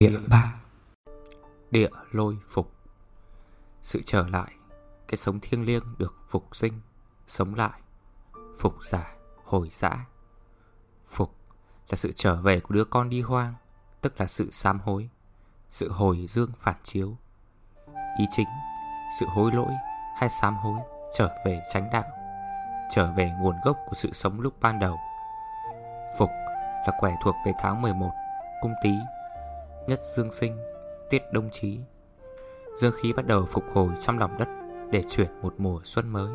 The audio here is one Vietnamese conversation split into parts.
Địa bác Địa lôi phục. Sự trở lại, Cái sống thiêng liêng được phục sinh, Sống lại. Phục giả, hồi dã Phục là sự trở về của đứa con đi hoang, Tức là sự sám hối, Sự hồi dương phản chiếu. Ý chính, Sự hối lỗi hay sám hối Trở về tránh đạo, Trở về nguồn gốc của sự sống lúc ban đầu. Phục là quẻ thuộc về tháng 11 Cung tí Nhất dương sinh, Tiết đông chí. Dương khí bắt đầu phục hồi trong lòng đất Để chuyển một mùa xuân mới.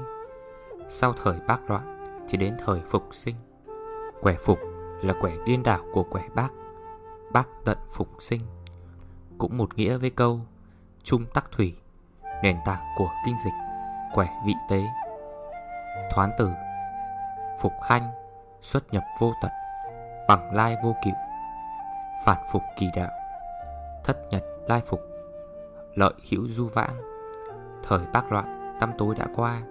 Sau thời bác loạn Thì đến thời phục sinh. Quẻ phục là quẻ điên đảo của quẻ bác Bác tận phục sinh. Cũng một nghĩa với câu Trung tắc thủy, Nền tảng của kinh dịch, Quẻ vị tế. Thoán tử Phục hanh, Xuất nhập vô tận, Bằng lai vô cựu, Phản phục kỳ đạo. Thất nhật, lai phục, Lợi hữu du vãng. Thời bác loạn Tăm tối đã qua,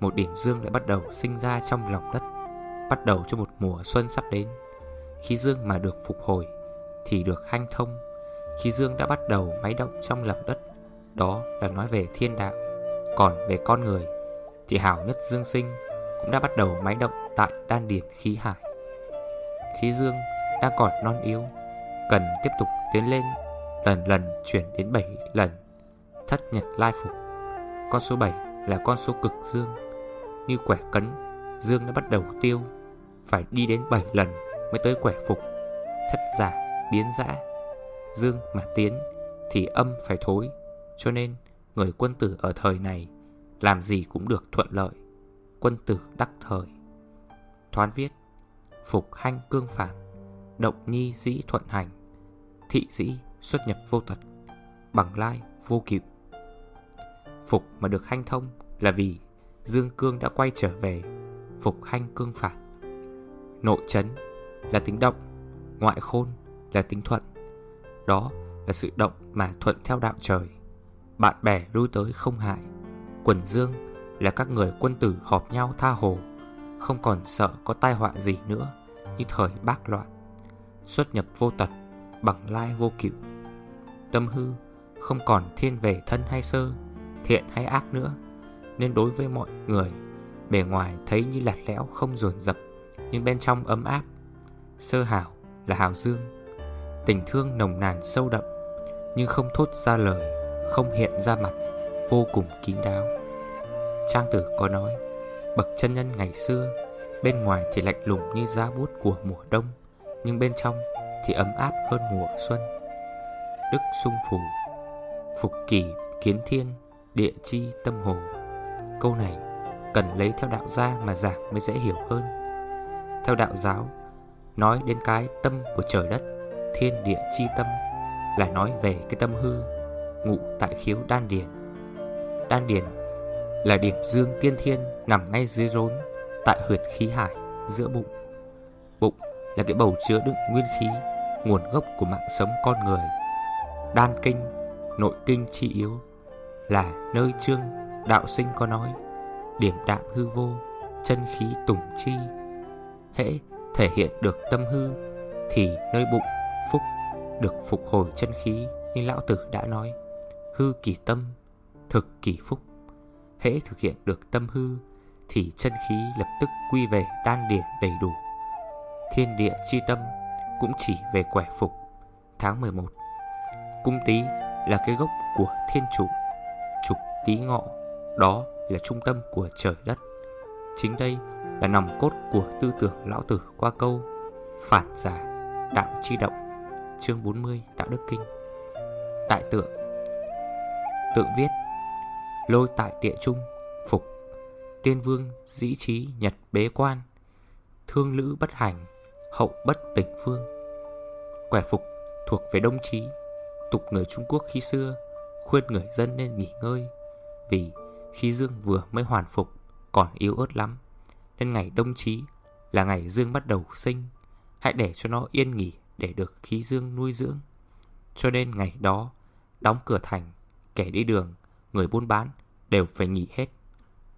Một điểm dương lại bắt đầu sinh ra trong lòng đất, Bắt đầu cho một mùa xuân sắp đến. Khí dương mà được phục hồi, Thì được hanh thông. Khí dương đã bắt đầu máy động trong lòng đất, Đó là nói về thiên đạo. Còn về con người, Thì hảo nhất dương sinh Cũng đã bắt đầu máy động tại đan điền khí hải. Khí dương đang còn non yếu, Cần tiếp tục tiến lên Lần lần chuyển đến 7 lần, Thất nhật lai phục. Con số 7 là con số cực dương. Như quẻ cấn, Dương đã bắt đầu tiêu. Phải đi đến 7 lần mới tới quẻ phục. Thất giả biến dã, Dương mà tiến, Thì âm phải thối. Cho nên, người quân tử ở thời này, Làm gì cũng được thuận lợi. Quân tử đắc thời. Thoán viết, Phục hanh cương phản Động nhi dĩ thuận hành, Thị dĩ xuất nhập vô tật Bằng lai, vô cựu Phục mà được hanh thông là vì Dương Cương đã quay trở về Phục hanh cương phản Nội chấn là tính động, Ngoại khôn là tính thuận. Đó là sự động mà thuận theo đạo trời. Bạn bè lui tới không hại. Quần dương là các người quân tử họp nhau tha hồ, Không còn sợ có tai họa gì nữa Như thời bác loạn. Xuất nhập vô tật, Bằng lai vô cựu Tâm hư, không còn thiên về thân hay sơ, Thiện hay ác nữa. Nên đối với mọi người, Bề ngoài thấy như lạt lẽo không ruồn rập Nhưng bên trong ấm áp. Sơ hảo là hào dương, Tình thương nồng nàn sâu đậm, Nhưng không thốt ra lời, Không hiện ra mặt, Vô cùng kín đáo. Trang tử có nói, Bậc chân nhân ngày xưa, Bên ngoài thì lạnh lùng như giá bút của mùa đông, Nhưng bên trong thì ấm áp hơn mùa xuân. Đức sung phủ Phục kỳ kiến thiên, Địa chi tâm hồ. Câu này cần lấy theo đạo gia mà giảng mới dễ hiểu hơn. Theo đạo giáo, Nói đến cái tâm của trời đất, Thiên địa chi tâm, Là nói về cái tâm hư, Ngụ tại khiếu đan điền. Đan điền là điểm dương tiên thiên Nằm ngay dưới rốn, Tại huyệt khí hải giữa bụng. Bụng là cái bầu chứa đựng nguyên khí, Nguồn gốc của mạng sống con người. Đan kinh, Nội kinh chi yếu, Là nơi trương đạo sinh có nói, Điểm đạm hư vô, Chân khí tùng chi. Hễ thể hiện được tâm hư, Thì nơi bụng, phúc, Được phục hồi chân khí, Như lão tử đã nói, Hư kỳ tâm, Thực kỳ phúc. Hễ thực hiện được tâm hư, Thì chân khí lập tức quy về đan điển đầy đủ. Thiên địa chi tâm Cũng chỉ về quẻ phục. Tháng 11 Cung tý là cái gốc của thiên chủ Trục tý ngọ, Đó là trung tâm của trời đất. Chính đây là nòng cốt của tư tưởng lão tử qua câu Phản giả đạo chi động, Chương 40 Đạo Đức Kinh. Đại tượng Tượng viết, Lôi tại địa trung, Phục, Tiên vương dĩ trí nhật bế quan, Thương lữ bất hành Hậu bất tỉnh phương, Quẻ phục thuộc về đông trí tục người Trung Quốc khi xưa, khuyên người dân nên nghỉ ngơi, vì khí dương vừa mới hoàn phục còn yếu ớt lắm, nên ngày đông chí là ngày dương bắt đầu sinh, hãy để cho nó yên nghỉ để được khí dương nuôi dưỡng. Cho nên ngày đó, đóng cửa thành, kẻ đi đường, người buôn bán đều phải nghỉ hết,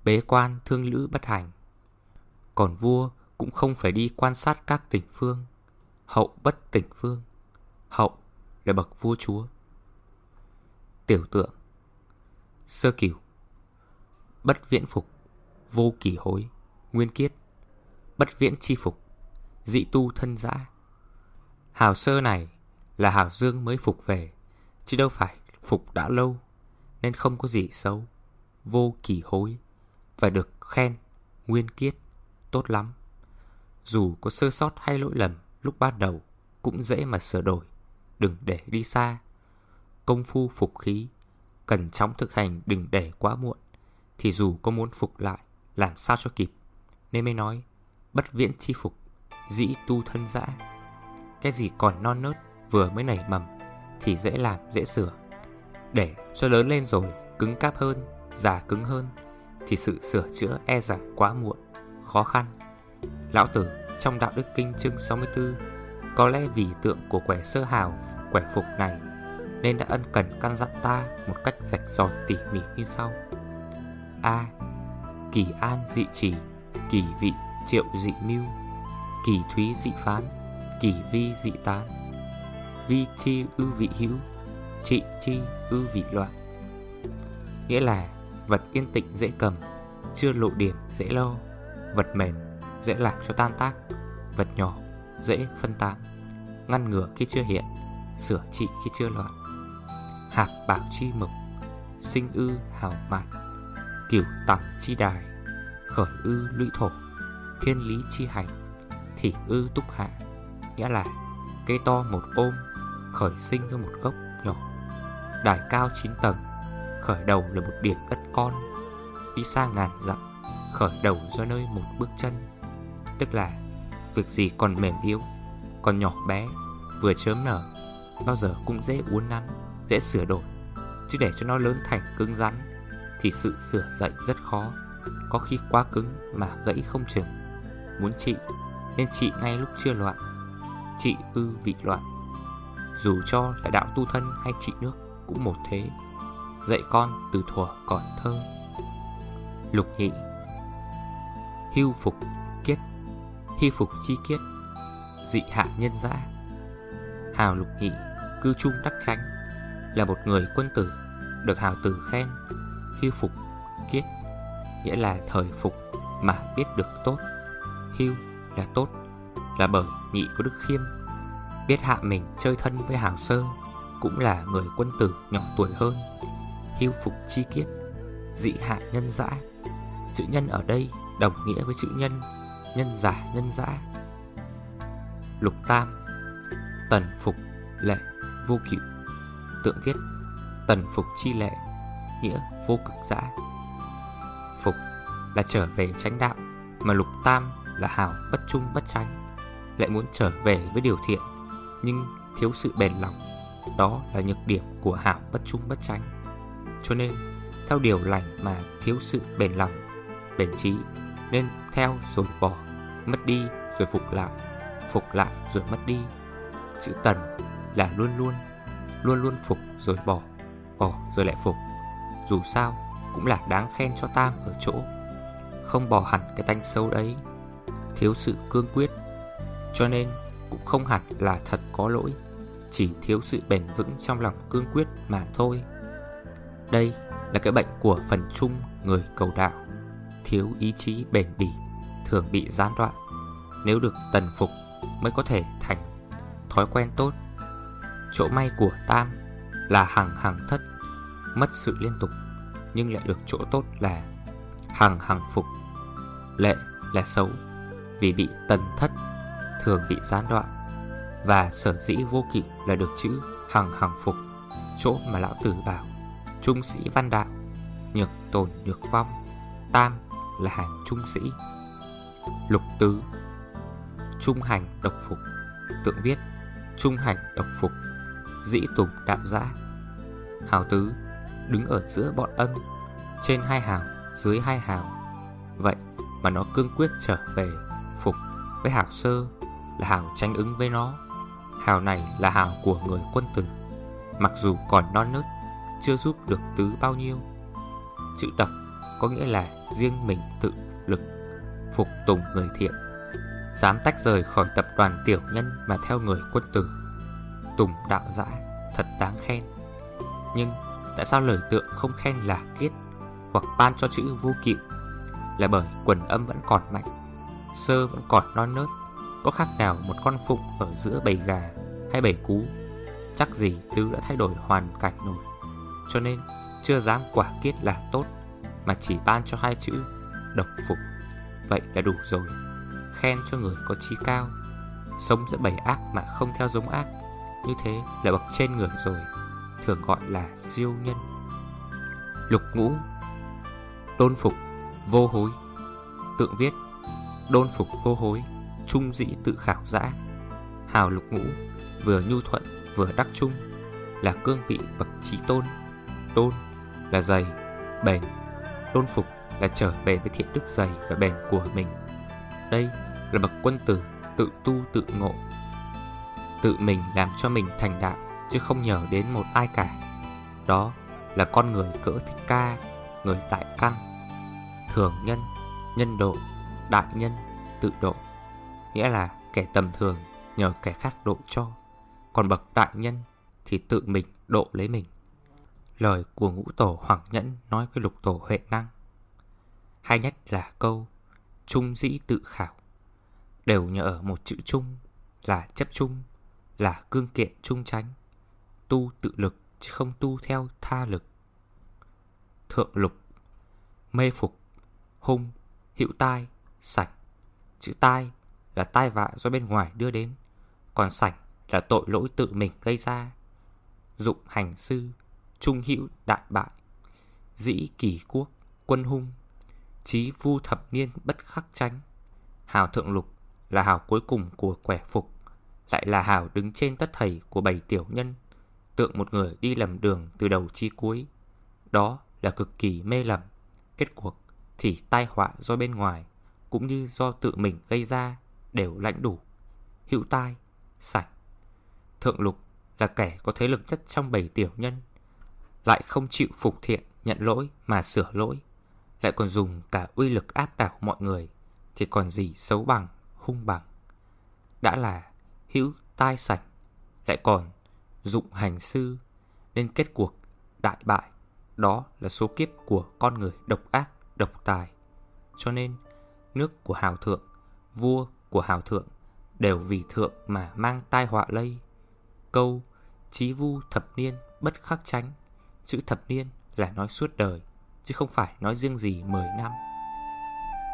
bế quan thương lữ bất hành còn vua cũng không phải đi quan sát các tỉnh phương, hậu bất tỉnh phương, hậu là bậc vua chúa. Tiểu tượng. Sơ cửu. Bất viễn phục. Vô kỳ hối. Nguyên kiết. Bất viễn chi phục. Dị tu thân dã Hào sơ này là Hào Dương mới phục về, Chứ đâu phải phục đã lâu, Nên không có gì xấu. Vô kỳ hối. Phải được khen, Nguyên kiết, Tốt lắm. Dù có sơ sót hay lỗi lầm, lúc ban đầu Cũng dễ mà sửa đổi. Đừng để đi xa. Công phu phục khí Cần chóng thực hành đừng để quá muộn. Thì dù có muốn phục lại, Làm sao cho kịp? Nên mới nói, Bất viễn chi phục, Dĩ tu thân dã. Cái gì còn non nớt vừa mới nảy mầm, Thì dễ làm, dễ sửa. Để cho lớn lên rồi, Cứng cáp hơn, Già cứng hơn, Thì sự sửa chữa e rằng quá muộn, Khó khăn. Lão Tử, trong Đạo Đức Kinh chương 64 có lẽ vì tượng của quẻ sơ hào, Quẻ phục này, Nên đã ân cần căn dặn ta Một cách rạch ròi tỉ mỉ như sau A. Kỳ an dị trì, Kỳ vị triệu dị mưu, Kỳ thúy dị phán, Kỳ vi dị tán, Vi chi ư vị hữu, Trị chi ư vị loạn Nghĩa là vật yên tĩnh dễ cầm, Chưa lộ điểm dễ lo, Vật mềm dễ làm cho tan tác, Vật nhỏ dễ phân tán Ngăn ngừa khi chưa hiện Sửa trị khi chưa loạn Hạc bảo chi mực, Sinh ư hào mạt Cửu tặng chi đài Khởi ư lũy thổ Thiên lý chi hành thỉ ư túc hạ Nghĩa là cây to một ôm Khởi sinh ra một gốc nhỏ Đài cao 9 tầng Khởi đầu là một điểm đất con Đi xa ngàn dặm Khởi đầu do nơi một bước chân. Tức là Việc gì còn mềm yếu, Còn nhỏ bé, Vừa chớm nở, Bao giờ cũng dễ uốn nắn, Dễ sửa đổi. Chứ để cho nó lớn thành cứng rắn, Thì sự sửa dậy rất khó. Có khi quá cứng mà gãy không chừng. Muốn trị Nên trị ngay lúc chưa loạn. Trị ư vị loạn. Dù cho là đạo tu thân hay trị nước Cũng một thế. Dạy con từ thuở còn thơ. Lục nhị. Hưu phục. Hy phục chi kiết Dị hạ nhân dã. Hào lục nhị Cư trung đắc tránh Là một người quân tử, Được hào tử khen Hưu phục, kiết, Nghĩa là thời phục mà biết được tốt. Hưu là tốt, Là bởi nhị có đức khiêm. Biết hạ mình chơi thân với hào sơ, Cũng là người quân tử nhỏ tuổi hơn. Hưu phục chi kiết Dị hạ nhân dã. Chữ nhân ở đây đồng nghĩa với chữ nhân. Nhân giả, nhân dã. Lục tam, Tần phục lệ vô cửu. Tượng viết, Tần phục chi lệ, Nghĩa vô cực dã. Phục là trở về tránh đạo, Mà lục tam là hào bất trung, bất tranh Lại muốn trở về với điều thiện, Nhưng thiếu sự bền lòng. Đó là nhược điểm của hảo, bất trung, bất tranh Cho nên, theo điều lành mà thiếu sự bền lòng, Bền trí nên theo rồi bỏ, Mất đi rồi phục lại Phục lại rồi mất đi. Chữ tần là luôn luôn Luôn luôn phục rồi bỏ Bỏ rồi lại phục. Dù sao cũng là đáng khen cho Tam ở chỗ, Không bỏ hẳn cái tanh sâu đấy. Thiếu sự cương quyết, Cho nên cũng không hẳn là thật có lỗi, Chỉ thiếu sự bền vững trong lòng cương quyết mà thôi. Đây là cái bệnh của phần chung người cầu đạo. Thiếu ý chí bền bỉ, Thường bị gián đoạn. Nếu được tần phục mới có thể thành thói quen tốt. Chỗ may của Tam là hằng hằng thất, Mất sự liên tục, Nhưng lại được chỗ tốt là hằng hằng phục. Lệ là xấu Vì bị tần thất, Thường bị gián đoạn. Và sở dĩ vô kỵ là được chữ hằng hằng phục, Chỗ mà lão tử bảo, Trung sĩ văn đạo, Nhược tồn nhược vong, Tam là hàng trung sĩ. Lục tứ, Trung hành độc phục, Tượng viết, Trung hành độc phục, Dĩ tùng đạo giã. Hào tứ, đứng ở giữa bọn âm Trên hai hào, dưới hai hào. Vậy mà nó cương quyết trở về Phục với hào sơ, Là hào tranh ứng với nó. Hào này là hào của người quân tử. Mặc dù còn non nớt, Chưa giúp được tứ bao nhiêu. Chữ độc có nghĩa là riêng mình tự lực, Phục tùng người thiện, Dám tách rời khỏi tập đoàn tiểu nhân Mà theo người quân tử. Tùng đạo dã, thật đáng khen. Nhưng tại sao lời tượng không khen là kiết Hoặc ban cho chữ vô cựu Là bởi quần âm vẫn còn mạnh, Sơ vẫn còn non nớt, Có khác nào một con phụng ở giữa bầy gà hay bầy cú? Chắc gì Tứ đã thay đổi hoàn cảnh rồi, Cho nên chưa dám quả kiết là tốt. Mà chỉ ban cho hai chữ độc phục. Vậy là đủ rồi. Khen cho người có chi cao. Sống giữa bầy ác mà không theo giống ác. Như thế là bậc trên người rồi, Thường gọi là siêu nhân. Lục ngũ, Đôn phục, Vô hối. Tượng viết, Đôn phục vô hối, Trung dĩ tự khảo giã. Hào lục ngũ, Vừa nhu thuận, vừa đắc trung, Là cương vị bậc trí tôn. Tôn là dày, Bền tôn phục là trở về với thiện đức dày và bền của mình. Đây là bậc quân tử tự tu tự ngộ. Tự mình làm cho mình thành đạo Chứ không nhờ đến một ai cả. Đó là con người cỡ thích ca Người đại căn Thường nhân, nhân độ, đại nhân, tự độ. Nghĩa là kẻ tầm thường nhờ kẻ khác độ cho. Còn bậc đại nhân thì tự mình độ lấy mình. Lời của ngũ tổ Hoàng Nhẫn nói với lục tổ Huệ Năng Hay nhất là câu, Trung dĩ tự khảo. Đều nhờ ở một chữ trung Là chấp trung Là cương kiện trung tránh Tu tự lực chứ không tu theo tha lực. Thượng lục, Mê phục, Hung, Hữu tai Sạch Chữ tai là tai vạ do bên ngoài đưa đến, Còn sạch là tội lỗi tự mình gây ra. Dụng hành sư Trung hữu đại bại Dĩ kỳ quốc Quân hung Chí vu thập niên bất khắc tranh Hào thượng lục là hào cuối cùng của quẻ phục Lại là hào đứng trên tất thầy của bảy tiểu nhân Tượng một người đi lầm đường từ đầu chi cuối. Đó là cực kỳ mê lầm Kết cuộc thì tai họa do bên ngoài Cũng như do tự mình gây ra Đều lãnh đủ. Hữu tai, sạch Thượng lục là kẻ có thế lực nhất trong bảy tiểu nhân lại không chịu phục thiện Nhận lỗi mà sửa lỗi. Lại còn dùng cả uy lực áp đảo mọi người Thì còn gì xấu bằng hung bằng. Đã là hữu tai sảnh, Lại còn dụng hành sư Nên kết cuộc đại bại. Đó là số kiếp của con người độc ác, độc tài. Cho nên nước của hào thượng Vua của hào thượng Đều vì thượng mà mang tai họa lây. Câu Chí vu thập niên bất khắc tránh Chữ thập niên là nói suốt đời, Chứ không phải nói riêng gì 10 năm.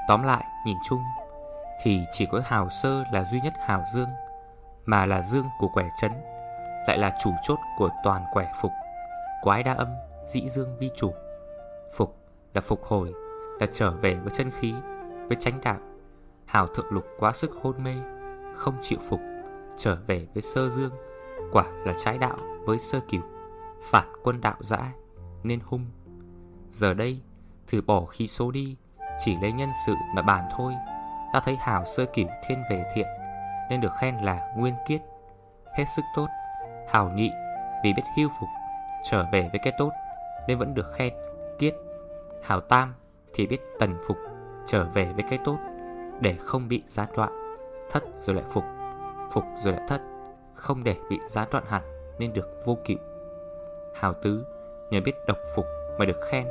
Tóm lại, nhìn chung, Thì chỉ có hào sơ là duy nhất hào dương, Mà là dương của quẻ chấn Lại là chủ chốt của toàn quẻ phục. Quái đa âm, Dĩ dương vi chủ. Phục là phục hồi, Là trở về với chân khí, Với chánh đạo. Hào thượng lục quá sức hôn mê, Không chịu phục, Trở về với sơ dương, Quả là trái đạo với sơ cửu. Phản quân đạo dã Nên hung. Giờ đây, thử bỏ khí số đi, Chỉ lấy nhân sự mà bàn thôi. Ta thấy hào sơ cửu thiên về thiện, Nên được khen là nguyên kiết. Hết sức tốt. Hào nhị, vì biết hưu phục, Trở về với cái tốt, Nên vẫn được khen kiết. Hào tam, thì biết tần phục, Trở về với cái tốt, Để không bị gián đoạn, Thất rồi lại phục. Phục rồi lại thất, Không để bị gián đoạn hẳn, Nên được vô cựu Hào tứ, nhờ biết độc phục mà được khen.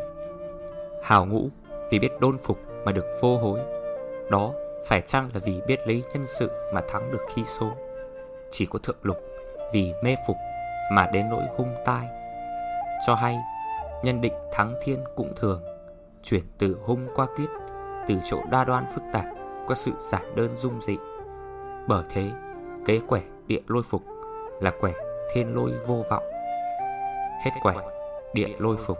Hào ngũ, vì biết đôn phục mà được vô hối. Đó phải chăng là vì biết lấy nhân sự mà thắng được khi số Chỉ có thượng lục vì mê phục mà đến nỗi hung tai. Cho hay, nhân định thắng thiên cũng thường, Chuyển từ hung qua kiết, Từ chỗ đa đoan phức tạp qua sự giản đơn dung dị. Bởi thế, kế quẻ địa lôi phục Là quẻ thiên lôi vô vọng. Hết quạch địa lôi phục.